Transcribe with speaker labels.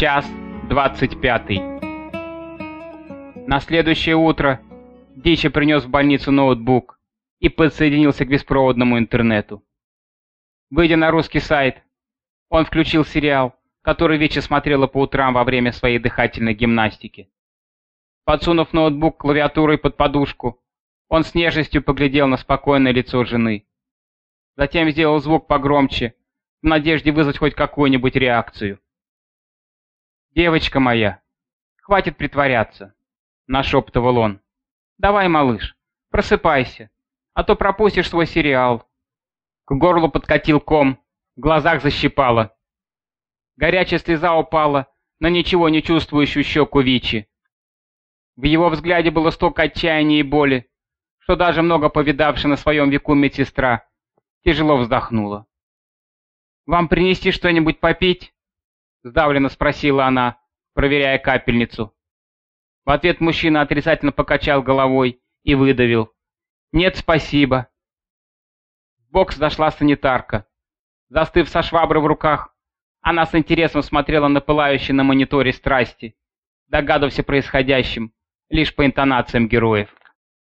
Speaker 1: Час двадцать пятый. На следующее утро Дича принес в больницу ноутбук и подсоединился к беспроводному интернету. Выйдя на русский сайт, он включил сериал, который Вича смотрела по утрам во время своей дыхательной гимнастики. Подсунув ноутбук клавиатурой под подушку, он с нежностью поглядел на спокойное лицо жены. Затем сделал звук погромче, в надежде вызвать хоть какую-нибудь реакцию. «Девочка моя, хватит притворяться», — нашептывал он. «Давай, малыш, просыпайся, а то пропустишь свой сериал». К горлу подкатил ком, в глазах защипало. Горячая слеза упала на ничего не чувствующую щеку Вичи. В его взгляде было столько отчаяния и боли, что даже много повидавшая на своем веку медсестра тяжело вздохнула. «Вам принести что-нибудь попить?» — сдавленно спросила она, проверяя капельницу. В ответ мужчина отрицательно покачал головой и выдавил. «Нет, спасибо». В бокс дошла санитарка. Застыв со шваброй в руках, она с интересом смотрела на пылающие на мониторе страсти, догадываясь о происходящем лишь по интонациям героев.